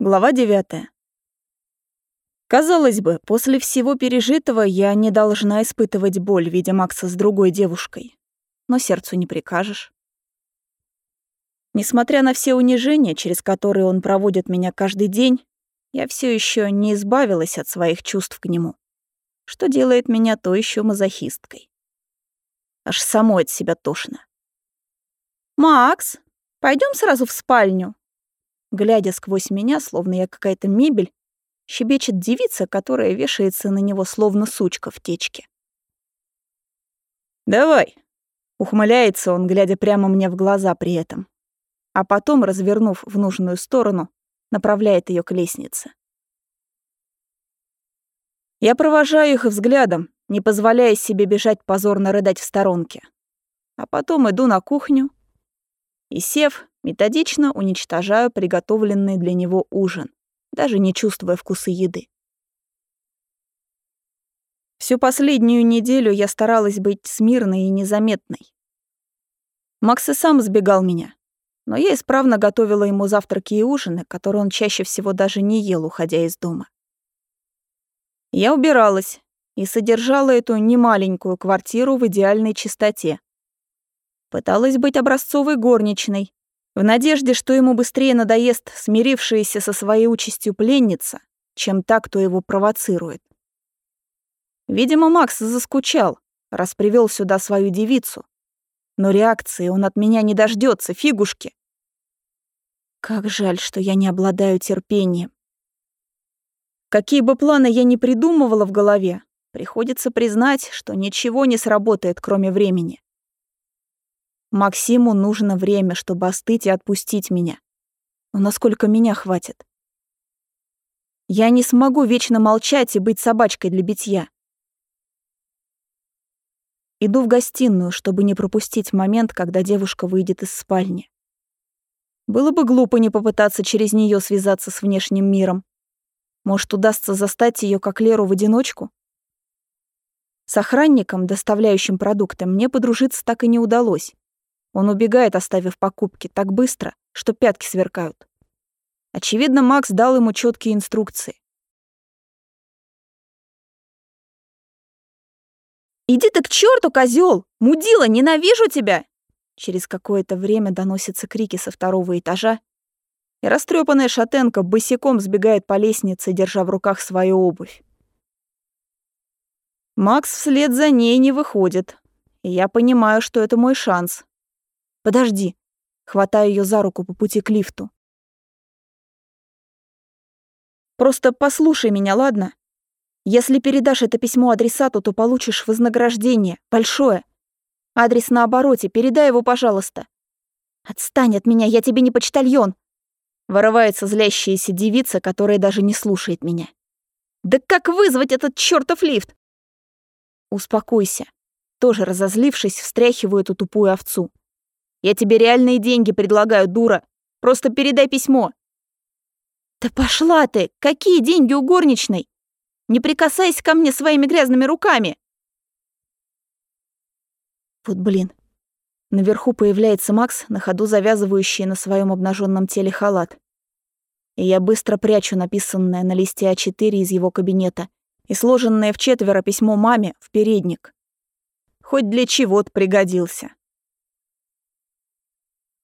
Глава 9. Казалось бы, после всего пережитого я не должна испытывать боль, видя Макса с другой девушкой. Но сердцу не прикажешь. Несмотря на все унижения, через которые он проводит меня каждый день, я все еще не избавилась от своих чувств к нему, что делает меня то еще мазохисткой. Аж самой от себя тошно. «Макс, пойдем сразу в спальню», Глядя сквозь меня, словно я какая-то мебель, щебечет девица, которая вешается на него, словно сучка в течке. «Давай!» — ухмыляется он, глядя прямо мне в глаза при этом. А потом, развернув в нужную сторону, направляет ее к лестнице. Я провожаю их взглядом, не позволяя себе бежать позорно рыдать в сторонке. А потом иду на кухню и, сев, Методично уничтожаю приготовленный для него ужин, даже не чувствуя вкуса еды. Всю последнюю неделю я старалась быть смирной и незаметной. Макс и сам избегал меня, но я исправно готовила ему завтраки и ужины, которые он чаще всего даже не ел, уходя из дома. Я убиралась и содержала эту немаленькую квартиру в идеальной чистоте. Пыталась быть образцовой горничной, в надежде, что ему быстрее надоест смирившаяся со своей участью пленница, чем та, кто его провоцирует. Видимо, Макс заскучал, раз привел сюда свою девицу. Но реакции он от меня не дождется, фигушки. Как жаль, что я не обладаю терпением. Какие бы планы я ни придумывала в голове, приходится признать, что ничего не сработает, кроме времени. Максиму нужно время, чтобы остыть и отпустить меня. Но насколько меня хватит? Я не смогу вечно молчать и быть собачкой для битья. Иду в гостиную, чтобы не пропустить момент, когда девушка выйдет из спальни. Было бы глупо не попытаться через нее связаться с внешним миром. Может, удастся застать ее как Леру в одиночку? С охранником, доставляющим продукты, мне подружиться так и не удалось. Он убегает, оставив покупки, так быстро, что пятки сверкают. Очевидно, Макс дал ему четкие инструкции. «Иди ты к черту, козел! Мудила, ненавижу тебя!» Через какое-то время доносятся крики со второго этажа, и растрепанная шатенка босиком сбегает по лестнице, держа в руках свою обувь. Макс вслед за ней не выходит, и я понимаю, что это мой шанс. Подожди. Хватаю ее за руку по пути к лифту. Просто послушай меня, ладно? Если передашь это письмо адресату, то получишь вознаграждение. Большое. Адрес на обороте. Передай его, пожалуйста. Отстань от меня, я тебе не почтальон. Вырывается злящаяся девица, которая даже не слушает меня. Да как вызвать этот чертов лифт? Успокойся. Тоже разозлившись, встряхиваю эту тупую овцу. Я тебе реальные деньги предлагаю, дура. Просто передай письмо». «Да пошла ты! Какие деньги у горничной? Не прикасайся ко мне своими грязными руками!» Вот блин. Наверху появляется Макс, на ходу завязывающий на своем обнаженном теле халат. И я быстро прячу написанное на листе А4 из его кабинета и сложенное в четверо письмо маме в передник. Хоть для чего-то пригодился.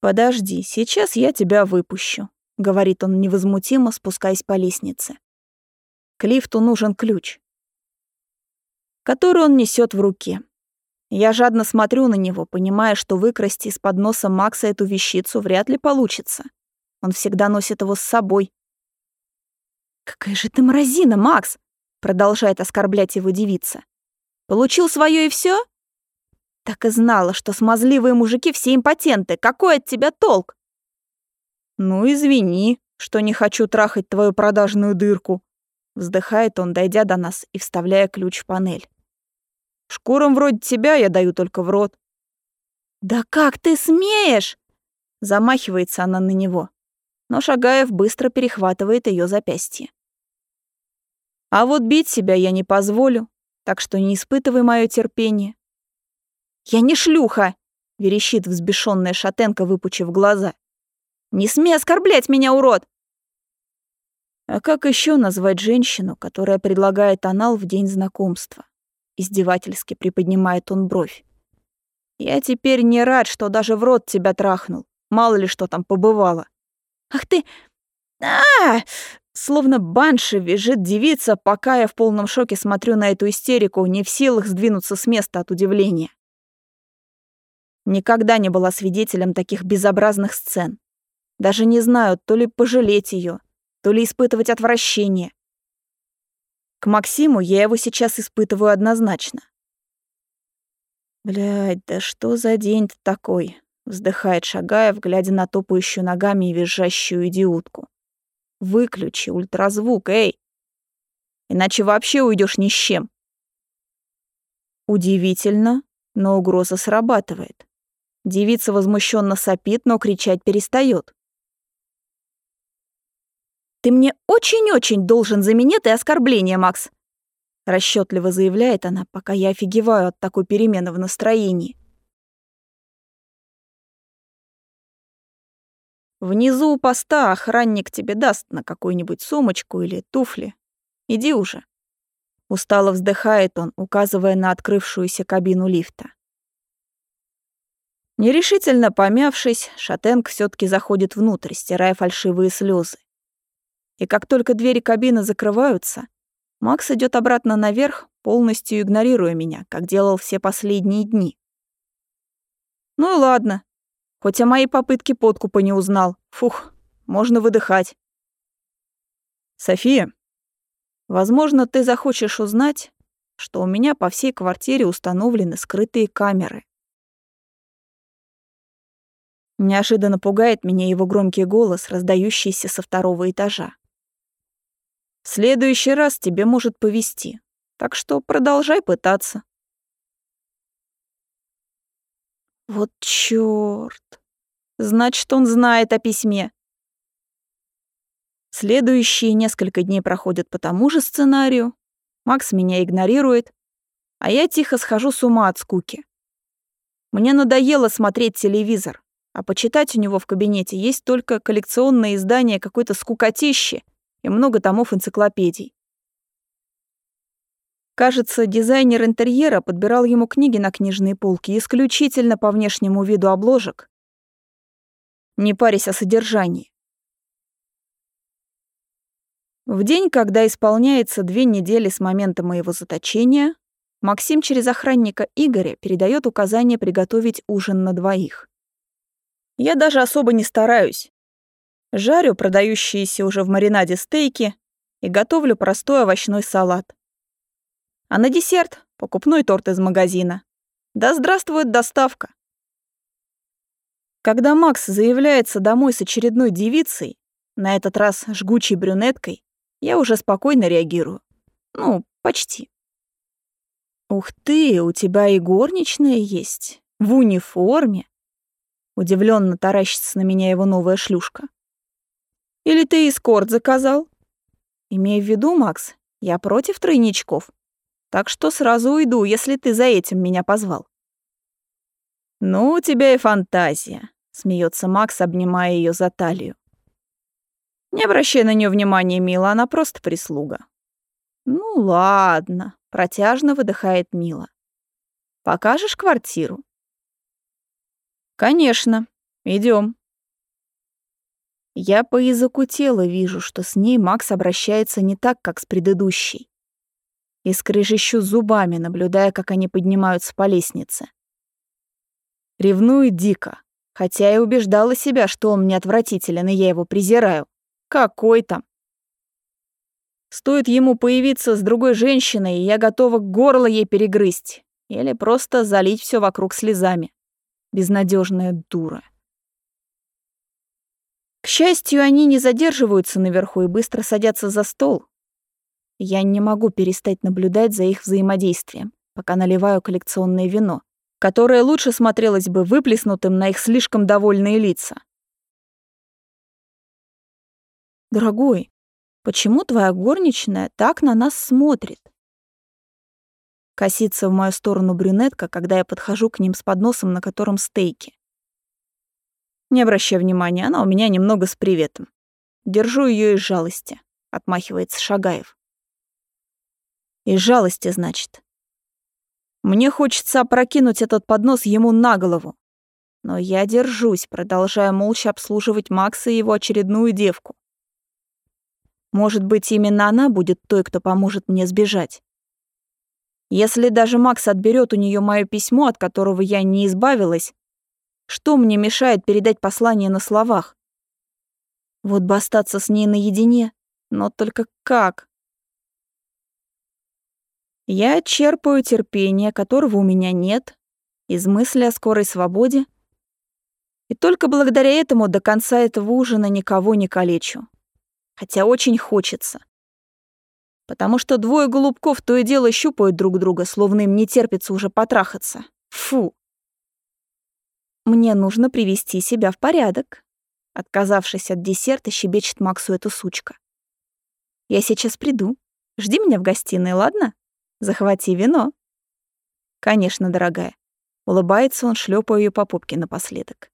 «Подожди, сейчас я тебя выпущу», — говорит он невозмутимо, спускаясь по лестнице. К лифту нужен ключ, который он несет в руке. Я жадно смотрю на него, понимая, что выкрасть из-под носа Макса эту вещицу вряд ли получится. Он всегда носит его с собой. «Какая же ты мразина, Макс!» — продолжает оскорблять его девица. «Получил свое и все? Так и знала, что смазливые мужики все импотенты. Какой от тебя толк? Ну, извини, что не хочу трахать твою продажную дырку. Вздыхает он, дойдя до нас и вставляя ключ в панель. Шкурам вроде тебя я даю только в рот. Да как ты смеешь? Замахивается она на него. Но Шагаев быстро перехватывает ее запястье. А вот бить себя я не позволю, так что не испытывай мое терпение. «Я не шлюха!» — верещит взбешенная шатенка, выпучив глаза. «Не смей оскорблять меня, урод!» А как еще назвать женщину, которая предлагает анал в день знакомства? Издевательски приподнимает он бровь. Я теперь не рад, что даже в рот тебя трахнул. Мало ли что там побывало. Ах ты... а, Словно банши визжит девица, пока я в полном шоке смотрю на эту истерику, не в силах сдвинуться с места от удивления. Никогда не была свидетелем таких безобразных сцен. Даже не знаю, то ли пожалеть ее, то ли испытывать отвращение. К Максиму я его сейчас испытываю однозначно. Блядь, да что за день-то такой? Вздыхает Шагаев, глядя на топающую ногами и визжащую идиотку. Выключи ультразвук, эй! Иначе вообще уйдешь ни с чем. Удивительно, но угроза срабатывает. Девица возмущенно сопит, но кричать перестает. «Ты мне очень-очень должен за минет и оскорбление, Макс!» Расчетливо заявляет она, пока я офигеваю от такой перемены в настроении. Внизу у поста охранник тебе даст на какую-нибудь сумочку или туфли. Иди уже. Устало вздыхает он, указывая на открывшуюся кабину лифта. Нерешительно помявшись, Шатенк все таки заходит внутрь, стирая фальшивые слезы. И как только двери кабины закрываются, Макс идет обратно наверх, полностью игнорируя меня, как делал все последние дни. Ну и ладно, Хоть о моей попытке подкупа не узнал. Фух, можно выдыхать. София, возможно, ты захочешь узнать, что у меня по всей квартире установлены скрытые камеры. Неожиданно пугает меня его громкий голос, раздающийся со второго этажа. В следующий раз тебе может повести, так что продолжай пытаться. Вот чёрт. Значит, он знает о письме. Следующие несколько дней проходят по тому же сценарию. Макс меня игнорирует, а я тихо схожу с ума от скуки. Мне надоело смотреть телевизор, а почитать у него в кабинете есть только коллекционное издание какой-то скукотищи и много томов энциклопедий. Кажется, дизайнер интерьера подбирал ему книги на книжные полки исключительно по внешнему виду обложек, не парясь о содержании. В день, когда исполняется две недели с момента моего заточения, Максим через охранника Игоря передает указание приготовить ужин на двоих. Я даже особо не стараюсь. Жарю продающиеся уже в маринаде стейки и готовлю простой овощной салат. А на десерт — покупной торт из магазина. Да здравствует доставка. Когда Макс заявляется домой с очередной девицей, на этот раз жгучей брюнеткой, я уже спокойно реагирую. Ну, почти. «Ух ты, у тебя и горничная есть. В униформе». Удивленно таращится на меня его новая шлюшка. «Или ты эскорт заказал?» «Имея в виду, Макс, я против тройничков. Так что сразу уйду, если ты за этим меня позвал. Ну, у тебя и фантазия, смеется Макс, обнимая ее за талию. Не обращай на нее внимания, Мила, она просто прислуга. Ну ладно, протяжно выдыхает Мила. Покажешь квартиру? Конечно. Идем. Я по языку тела вижу, что с ней Макс обращается не так, как с предыдущей и зубами, наблюдая, как они поднимаются по лестнице. Ревную дико, хотя и убеждала себя, что он мне отвратителен, и я его презираю. Какой там? Стоит ему появиться с другой женщиной, и я готова горло ей перегрызть или просто залить все вокруг слезами. Безнадежная дура. К счастью, они не задерживаются наверху и быстро садятся за стол, я не могу перестать наблюдать за их взаимодействием, пока наливаю коллекционное вино, которое лучше смотрелось бы выплеснутым на их слишком довольные лица. «Дорогой, почему твоя горничная так на нас смотрит?» Косится в мою сторону брюнетка, когда я подхожу к ним с подносом, на котором стейки. Не обращай внимания, она у меня немного с приветом. Держу ее из жалости. — отмахивается Шагаев. «Из жалости, значит. Мне хочется опрокинуть этот поднос ему на голову. Но я держусь, продолжая молча обслуживать Макса и его очередную девку. Может быть, именно она будет той, кто поможет мне сбежать. Если даже Макс отберет у нее мое письмо, от которого я не избавилась, что мне мешает передать послание на словах? Вот бы остаться с ней наедине, но только как? Я черпаю терпение, которого у меня нет, из мысли о скорой свободе, и только благодаря этому до конца этого ужина никого не калечу. Хотя очень хочется. Потому что двое голубков то и дело щупают друг друга, словно им не терпится уже потрахаться. Фу. Мне нужно привести себя в порядок. Отказавшись от десерта, щебечет Максу эта сучка. Я сейчас приду. Жди меня в гостиной, ладно? Захвати вино. Конечно, дорогая. Улыбается он, шлепая ее по попке напоследок.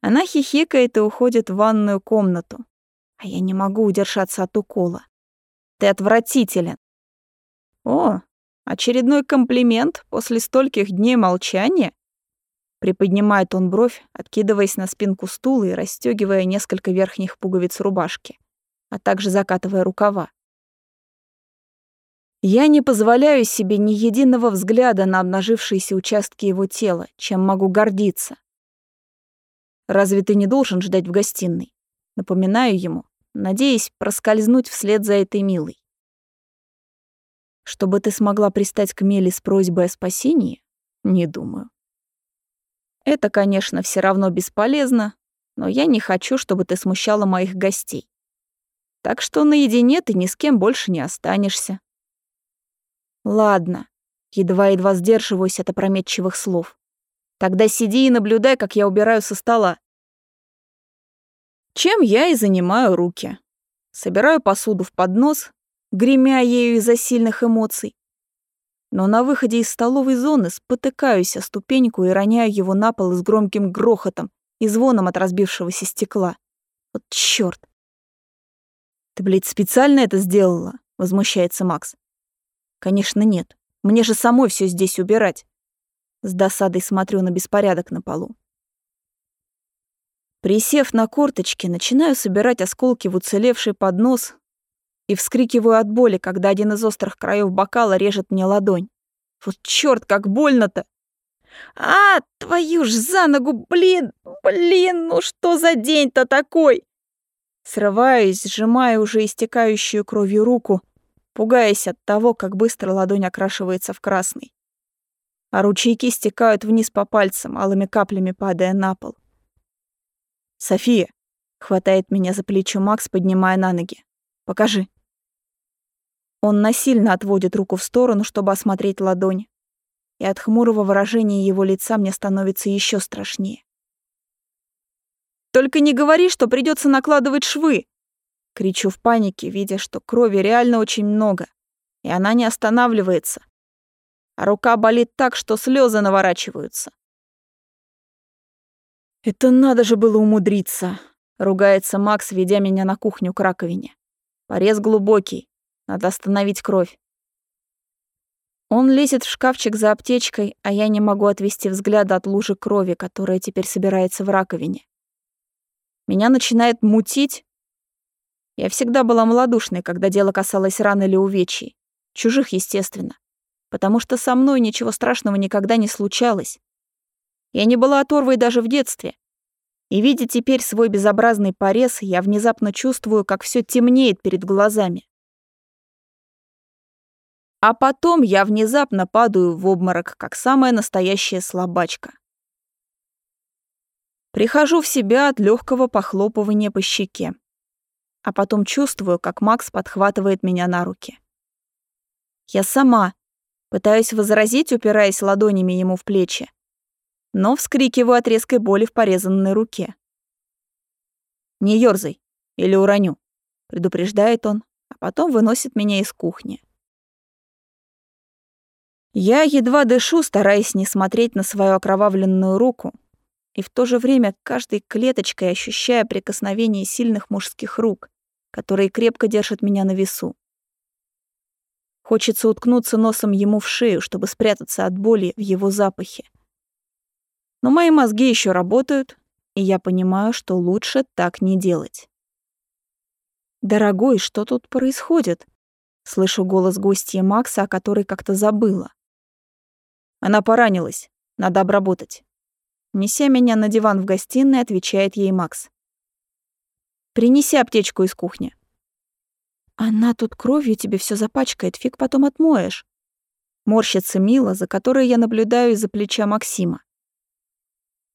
Она хихикает и уходит в ванную комнату. А я не могу удержаться от укола. Ты отвратителен. О, очередной комплимент после стольких дней молчания? Приподнимает он бровь, откидываясь на спинку стула и расстёгивая несколько верхних пуговиц рубашки, а также закатывая рукава. Я не позволяю себе ни единого взгляда на обнажившиеся участки его тела, чем могу гордиться. Разве ты не должен ждать в гостиной? Напоминаю ему, надеясь проскользнуть вслед за этой милой. Чтобы ты смогла пристать к Меле с просьбой о спасении? Не думаю. Это, конечно, все равно бесполезно, но я не хочу, чтобы ты смущала моих гостей. Так что наедине ты ни с кем больше не останешься. Ладно, едва-едва сдерживаюсь от опрометчивых слов. Тогда сиди и наблюдай, как я убираю со стола. Чем я и занимаю руки. Собираю посуду в поднос, гремя ею из-за сильных эмоций, но на выходе из столовой зоны спотыкаюсь о ступеньку и роняю его на пол с громким грохотом и звоном от разбившегося стекла. Вот чёрт. «Ты, блядь, специально это сделала?» — возмущается Макс. «Конечно нет. Мне же самой все здесь убирать». С досадой смотрю на беспорядок на полу. Присев на корточки, начинаю собирать осколки в уцелевший поднос, и вскрикиваю от боли, когда один из острых краев бокала режет мне ладонь. Вот чёрт, как больно-то! А, твою ж за ногу, блин, блин, ну что за день-то такой? Срываюсь, сжимая уже истекающую кровью руку, пугаясь от того, как быстро ладонь окрашивается в красный. А ручейки стекают вниз по пальцам, алыми каплями падая на пол. «София!» — хватает меня за плечо Макс, поднимая на ноги. «Покажи». Он насильно отводит руку в сторону, чтобы осмотреть ладонь. И от хмурого выражения его лица мне становится еще страшнее. «Только не говори, что придется накладывать швы!» Кричу в панике, видя, что крови реально очень много, и она не останавливается. А рука болит так, что слезы наворачиваются. «Это надо же было умудриться!» — ругается Макс, ведя меня на кухню к раковине. Порез глубокий, надо остановить кровь. Он лезет в шкафчик за аптечкой, а я не могу отвести взгляда от лужи крови, которая теперь собирается в раковине. Меня начинает мутить. Я всегда была малодушной, когда дело касалось ран или увечий. Чужих, естественно. Потому что со мной ничего страшного никогда не случалось. Я не была оторвой даже в детстве. И видя теперь свой безобразный порез, я внезапно чувствую, как все темнеет перед глазами. А потом я внезапно падаю в обморок, как самая настоящая слабачка. Прихожу в себя от легкого похлопывания по щеке. А потом чувствую, как Макс подхватывает меня на руки. Я сама пытаюсь возразить, упираясь ладонями ему в плечи, но вскрикиваю от резкой боли в порезанной руке. «Не ёрзай, или уроню», — предупреждает он, а потом выносит меня из кухни. Я едва дышу, стараясь не смотреть на свою окровавленную руку, и в то же время каждой клеточкой ощущая прикосновение сильных мужских рук, которые крепко держат меня на весу. Хочется уткнуться носом ему в шею, чтобы спрятаться от боли в его запахе. Но мои мозги еще работают, и я понимаю, что лучше так не делать. «Дорогой, что тут происходит?» Слышу голос гостья Макса, о которой как-то забыла. Она поранилась. Надо обработать. Неся меня на диван в гостиной, отвечает ей Макс. «Принеси аптечку из кухни». «Она тут кровью тебе все запачкает, фиг потом отмоешь». Морщится Мила, за которой я наблюдаю из-за плеча Максима.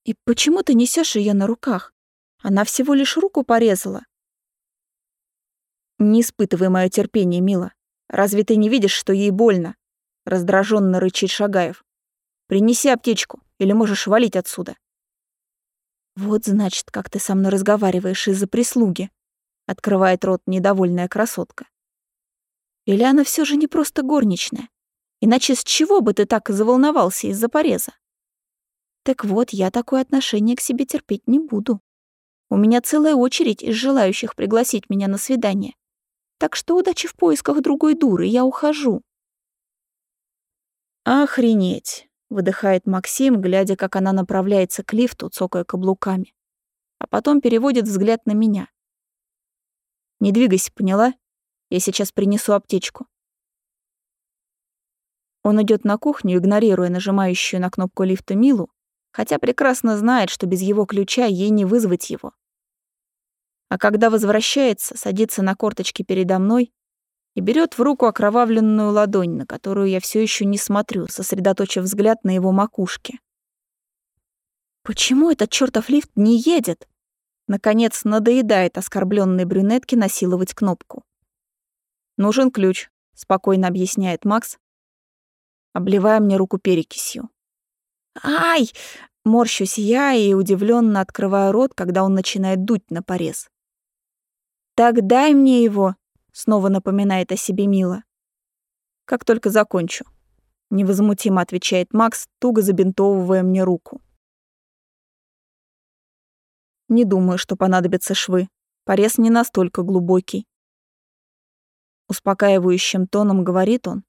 «И почему ты несешь ее на руках? Она всего лишь руку порезала». «Не испытывай мое терпение, Мила. Разве ты не видишь, что ей больно?» Раздраженно рычит Шагаев. «Принеси аптечку, или можешь валить отсюда». «Вот, значит, как ты со мной разговариваешь из-за прислуги», открывает рот недовольная красотка. «Или она все же не просто горничная? Иначе с чего бы ты так заволновался из-за пореза?» «Так вот, я такое отношение к себе терпеть не буду. У меня целая очередь из желающих пригласить меня на свидание. Так что удачи в поисках другой дуры, я ухожу. Охренеть, выдыхает Максим, глядя, как она направляется к лифту, цокая каблуками. А потом переводит взгляд на меня. Не двигайся, поняла? Я сейчас принесу аптечку. Он идет на кухню, игнорируя нажимающую на кнопку лифта Милу, хотя прекрасно знает, что без его ключа ей не вызвать его а когда возвращается, садится на корточки передо мной и берет в руку окровавленную ладонь, на которую я все еще не смотрю, сосредоточив взгляд на его макушке. Почему этот чертов лифт не едет? Наконец надоедает оскорбленной брюнетке насиловать кнопку. Нужен ключ, спокойно объясняет Макс, обливая мне руку перекисью. Ай! Морщусь я и удивленно открываю рот, когда он начинает дуть на порез. «Так дай мне его», — снова напоминает о себе Мила. «Как только закончу», — невозмутимо отвечает Макс, туго забинтовывая мне руку. Не думаю, что понадобятся швы. Порез не настолько глубокий. Успокаивающим тоном говорит он.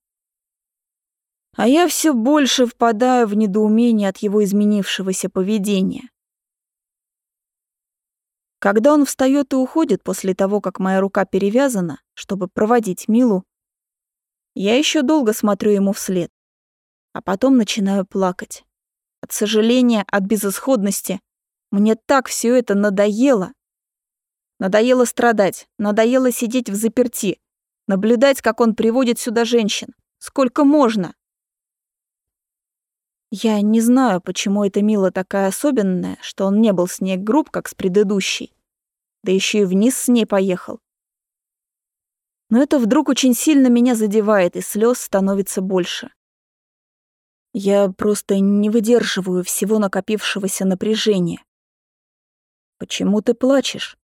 А я все больше впадаю в недоумение от его изменившегося поведения. Когда он встает и уходит после того, как моя рука перевязана, чтобы проводить Милу, я еще долго смотрю ему вслед, а потом начинаю плакать. От сожаления, от безысходности. Мне так все это надоело. Надоело страдать, надоело сидеть в заперти, наблюдать, как он приводит сюда женщин. Сколько можно? Я не знаю, почему эта Мила такая особенная, что он не был с ней груб, как с предыдущей. Да еще и вниз с ней поехал. Но это вдруг очень сильно меня задевает, и слез становится больше. Я просто не выдерживаю всего накопившегося напряжения. «Почему ты плачешь?»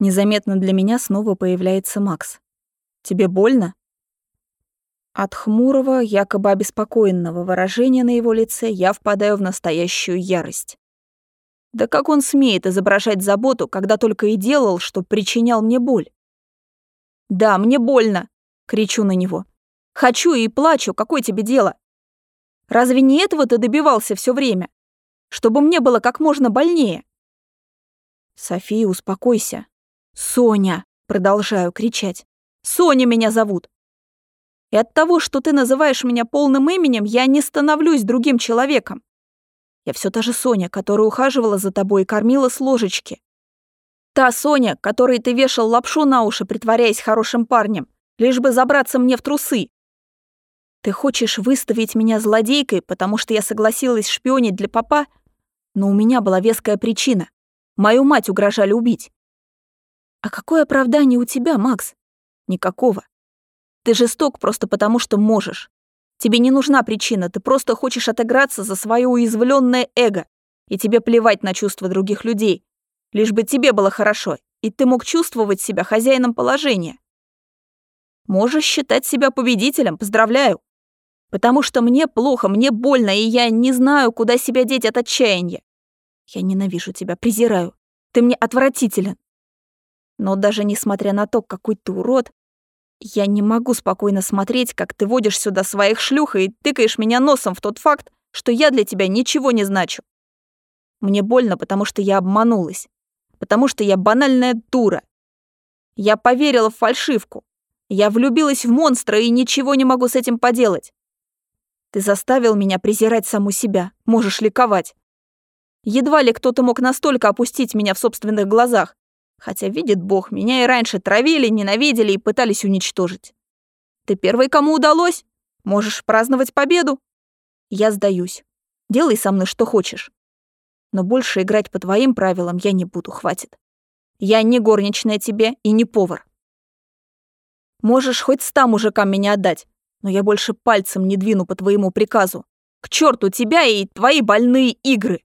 Незаметно для меня снова появляется Макс. «Тебе больно?» От хмурого, якобы обеспокоенного выражения на его лице я впадаю в настоящую ярость. Да как он смеет изображать заботу, когда только и делал, что причинял мне боль? «Да, мне больно!» — кричу на него. «Хочу и плачу, какое тебе дело? Разве не этого ты добивался все время? Чтобы мне было как можно больнее?» «София, успокойся!» «Соня!» — продолжаю кричать. «Соня меня зовут! И от того, что ты называешь меня полным именем, я не становлюсь другим человеком. Я все та же Соня, которая ухаживала за тобой и кормила с ложечки. Та Соня, которой ты вешал лапшу на уши, притворяясь хорошим парнем, лишь бы забраться мне в трусы. Ты хочешь выставить меня злодейкой, потому что я согласилась шпионить для папа? Но у меня была веская причина. Мою мать угрожали убить. А какое оправдание у тебя, Макс? Никакого. Ты жесток просто потому, что можешь. Тебе не нужна причина, ты просто хочешь отыграться за свое уязвленное эго. И тебе плевать на чувства других людей. Лишь бы тебе было хорошо, и ты мог чувствовать себя хозяином положения. Можешь считать себя победителем, поздравляю. Потому что мне плохо, мне больно, и я не знаю, куда себя деть от отчаяния. Я ненавижу тебя, презираю. Ты мне отвратителен. Но даже несмотря на то, какой ты урод, я не могу спокойно смотреть, как ты водишь сюда своих шлюх и тыкаешь меня носом в тот факт, что я для тебя ничего не значу. Мне больно, потому что я обманулась. Потому что я банальная дура. Я поверила в фальшивку. Я влюбилась в монстра и ничего не могу с этим поделать. Ты заставил меня презирать саму себя. Можешь ликовать. Едва ли кто-то мог настолько опустить меня в собственных глазах. Хотя, видит Бог, меня и раньше травили, ненавидели и пытались уничтожить. Ты первый, кому удалось? Можешь праздновать победу. Я сдаюсь. Делай со мной что хочешь. Но больше играть по твоим правилам я не буду, хватит. Я не горничная тебе и не повар. Можешь хоть ста мужикам меня отдать, но я больше пальцем не двину по твоему приказу. К черту тебя и твои больные игры.